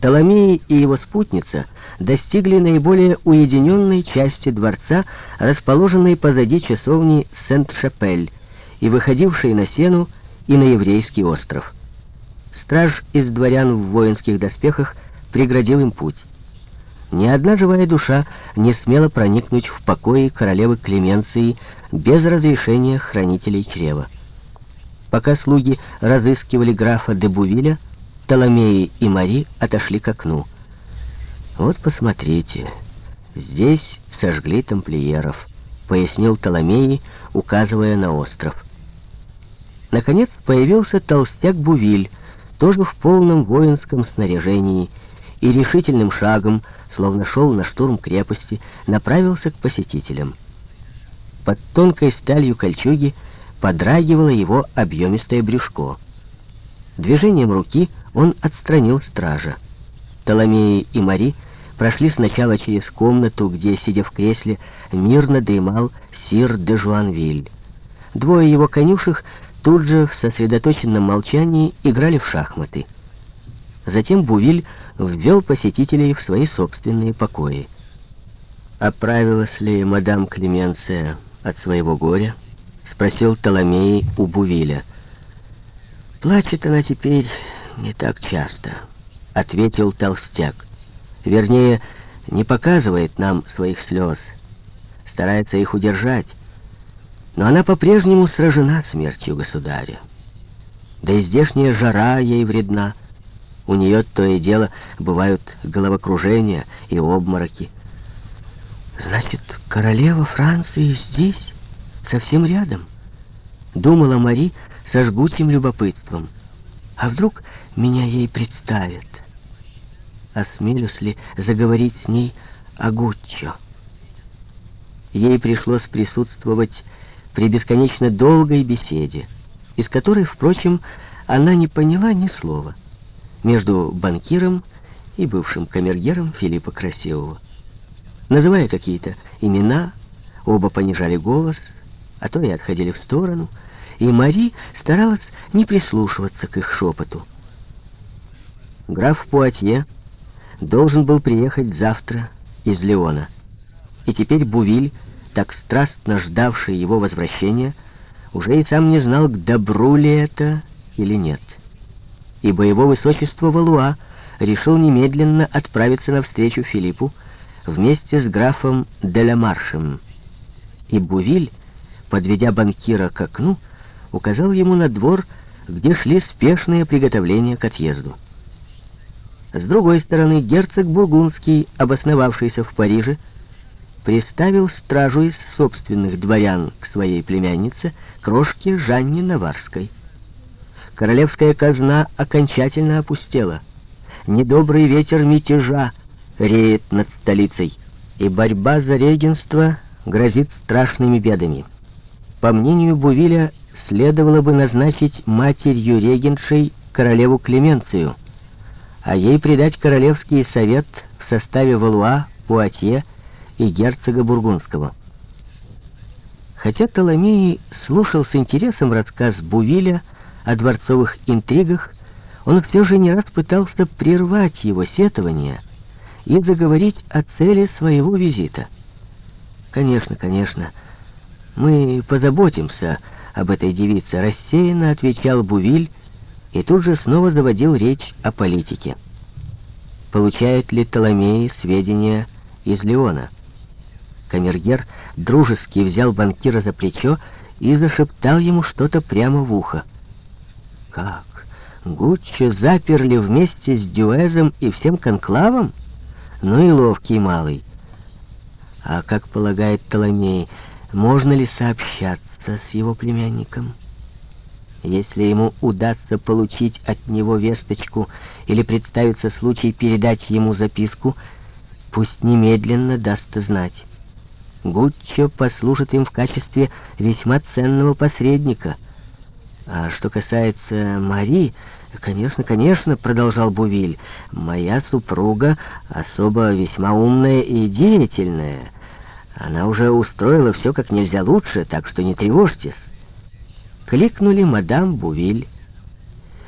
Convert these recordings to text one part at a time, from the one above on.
Толомей и его спутница достигли наиболее уединенной части дворца, расположенной позади часовни Сент-Шапель и выходившей на Сену и на еврейский остров. Страж из дворян в воинских доспехах преградил им путь. Ни одна живая душа не смела проникнуть в покои королевы Клеменции без разрешения хранителей чрева. Пока слуги разыскивали графа де Бувиля, Толомеи и Мари отошли к окну. «Вот посмотрите, здесь сожгли тамплиеров», — пояснил Толомеи, указывая на остров. Наконец появился толстяк Бувиль, тоже в полном воинском снаряжении, и решительным шагом, словно шел на штурм крепости, направился к посетителям. Под тонкой сталью кольчуги подрагивало его объемистое брюшко. Движением руки он отстранил стража. Толомеи и Мари прошли сначала через комнату, где, сидя в кресле, мирно дремал сир де Жуанвиль. Двое его конюшек тут же в сосредоточенном молчании играли в шахматы. Затем Бувиль ввел посетителей в свои собственные покои. «Оправилась ли мадам Клеменция от своего горя?» — спросил Толомей у Бувиля. «Плачет она теперь не так часто», — ответил толстяк. «Вернее, не показывает нам своих слез, старается их удержать, но она по-прежнему сражена смертью государя. Да и здешняя жара ей вредна. У нее то и дело бывают головокружения и обмороки. Значит, королева Франции здесь, совсем рядом, думала Мари, со жгучим любопытством. А вдруг меня ей представят? Осмелюсь ли заговорить с ней о Гуччо? Ей пришлось присутствовать при бесконечно долгой беседе, из которой, впрочем, она не поняла ни слова, между банкиром и бывшим камергером Филиппа Красивого. Называя какие-то имена, оба понижали голос, а то и отходили в сторону — и Мари старалась не прислушиваться к их шепоту. Граф Пуатье должен был приехать завтра из Леона, и теперь Бувиль, так страстно ждавший его возвращения, уже и сам не знал, к добру ли это или нет. Ибо его высочество Валуа решил немедленно отправиться навстречу Филиппу вместе с графом Делямаршем. И Бувиль, подведя банкира к окну, указал ему на двор, где шли спешные приготовления к отъезду. С другой стороны, герцог Бургундский, обосновавшийся в Париже, приставил стражу из собственных дворян к своей племяннице, крошке Жанне Наварской. Королевская казна окончательно опустела. Недобрый ветер мятежа реет над столицей, и борьба за регенство грозит страшными бедами. По мнению Бувиля, следовало бы назначить матерью регеншей королеву Клеменцию, а ей придать королевский совет в составе Валуа, Пуатье и герцога Бургундского. Хотя Толомей слушал с интересом рассказ Бувиля о дворцовых интригах, он все же не раз пытался прервать его сетование и заговорить о цели своего визита. «Конечно, конечно, мы позаботимся об этой девице, рассеянно отвечал Бувиль и тут же снова заводил речь о политике. Получает ли Толомей сведения из Леона? Камергер дружески взял банкира за плечо и зашептал ему что-то прямо в ухо. «Как? Гуччо заперли вместе с Дюэзом и всем конклавом? Ну и ловкий малый. А как полагает Толомей, можно ли сообщаться с его племянником. Если ему удастся получить от него весточку или представится случай передать ему записку, пусть немедленно даст знать. Гуччо послужит им в качестве весьма ценного посредника. А что касается Мари, конечно, конечно, продолжал Бувиль, моя супруга особо весьма умная и деятельная. Она уже устроила все как нельзя лучше, так что не тревожьтесь. Кликнули мадам Бувиль,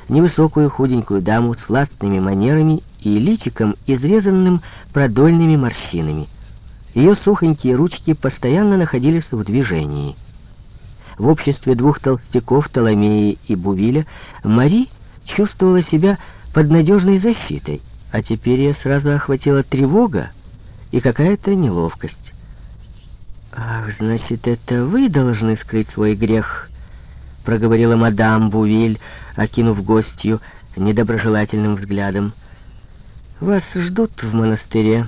невысокую худенькую даму с властными манерами и личиком, изрезанным продольными морщинами. Ее сухонькие ручки постоянно находились в движении. В обществе двух толстяков, Толомеи и Бувиля, Мари чувствовала себя под надежной защитой, а теперь ее сразу охватила тревога и какая-то неловкость. «Ах, значит, это вы должны скрыть свой грех», — проговорила мадам Бувиль, окинув гостью недоброжелательным взглядом. «Вас ждут в монастыре».